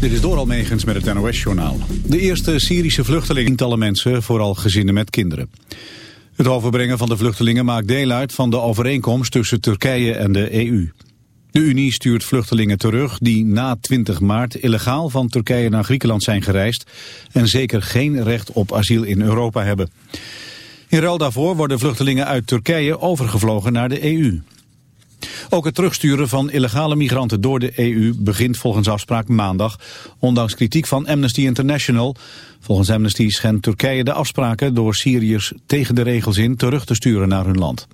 Dit is door Almegens met het NOS-journaal. De eerste Syrische vluchtelingen, tientallen mensen, vooral gezinnen met kinderen. Het overbrengen van de vluchtelingen maakt deel uit van de overeenkomst tussen Turkije en de EU. De Unie stuurt vluchtelingen terug die na 20 maart illegaal van Turkije naar Griekenland zijn gereisd en zeker geen recht op asiel in Europa hebben. In ruil daarvoor worden vluchtelingen uit Turkije overgevlogen naar de EU. Ook het terugsturen van illegale migranten door de EU begint volgens afspraak maandag, ondanks kritiek van Amnesty International. Volgens Amnesty schendt Turkije de afspraken door Syriërs tegen de regels in terug te sturen naar hun land.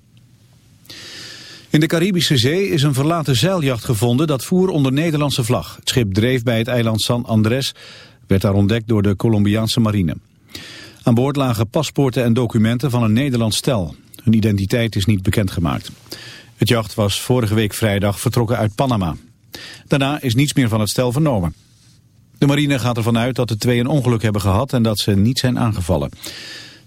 In de Caribische Zee is een verlaten zeiljacht gevonden dat voer onder Nederlandse vlag. Het schip dreef bij het eiland San Andres, werd daar ontdekt door de Colombiaanse marine. Aan boord lagen paspoorten en documenten van een Nederlands stel. Hun identiteit is niet bekendgemaakt. Het jacht was vorige week vrijdag vertrokken uit Panama. Daarna is niets meer van het stel vernomen. De marine gaat ervan uit dat de twee een ongeluk hebben gehad en dat ze niet zijn aangevallen.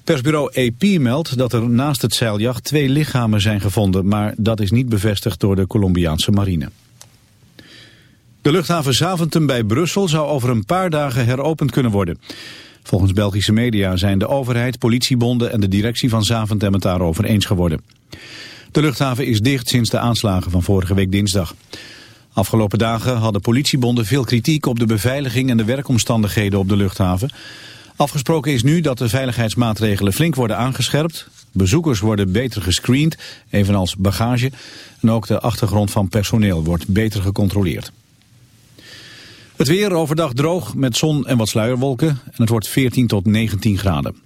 Persbureau AP meldt dat er naast het zeiljacht twee lichamen zijn gevonden, maar dat is niet bevestigd door de Colombiaanse marine. De luchthaven Zaventem bij Brussel zou over een paar dagen heropend kunnen worden. Volgens Belgische media zijn de overheid, politiebonden en de directie van Zaventem het daarover eens geworden. De luchthaven is dicht sinds de aanslagen van vorige week dinsdag. Afgelopen dagen hadden politiebonden veel kritiek op de beveiliging en de werkomstandigheden op de luchthaven. Afgesproken is nu dat de veiligheidsmaatregelen flink worden aangescherpt. Bezoekers worden beter gescreend, evenals bagage. En ook de achtergrond van personeel wordt beter gecontroleerd. Het weer overdag droog met zon en wat sluierwolken. En het wordt 14 tot 19 graden.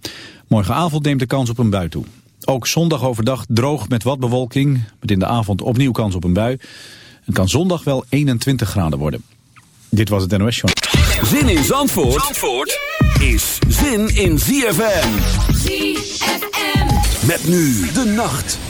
Morgenavond neemt de kans op een bui toe. Ook zondag overdag droog met wat bewolking. Met in de avond opnieuw kans op een bui. En kan zondag wel 21 graden worden. Dit was het NOS Show. Zin in Zandvoort, Zandvoort is zin in ZFM. ZFM. Met nu de nacht.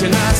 tonight.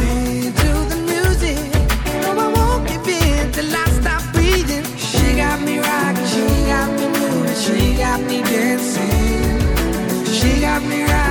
got me right.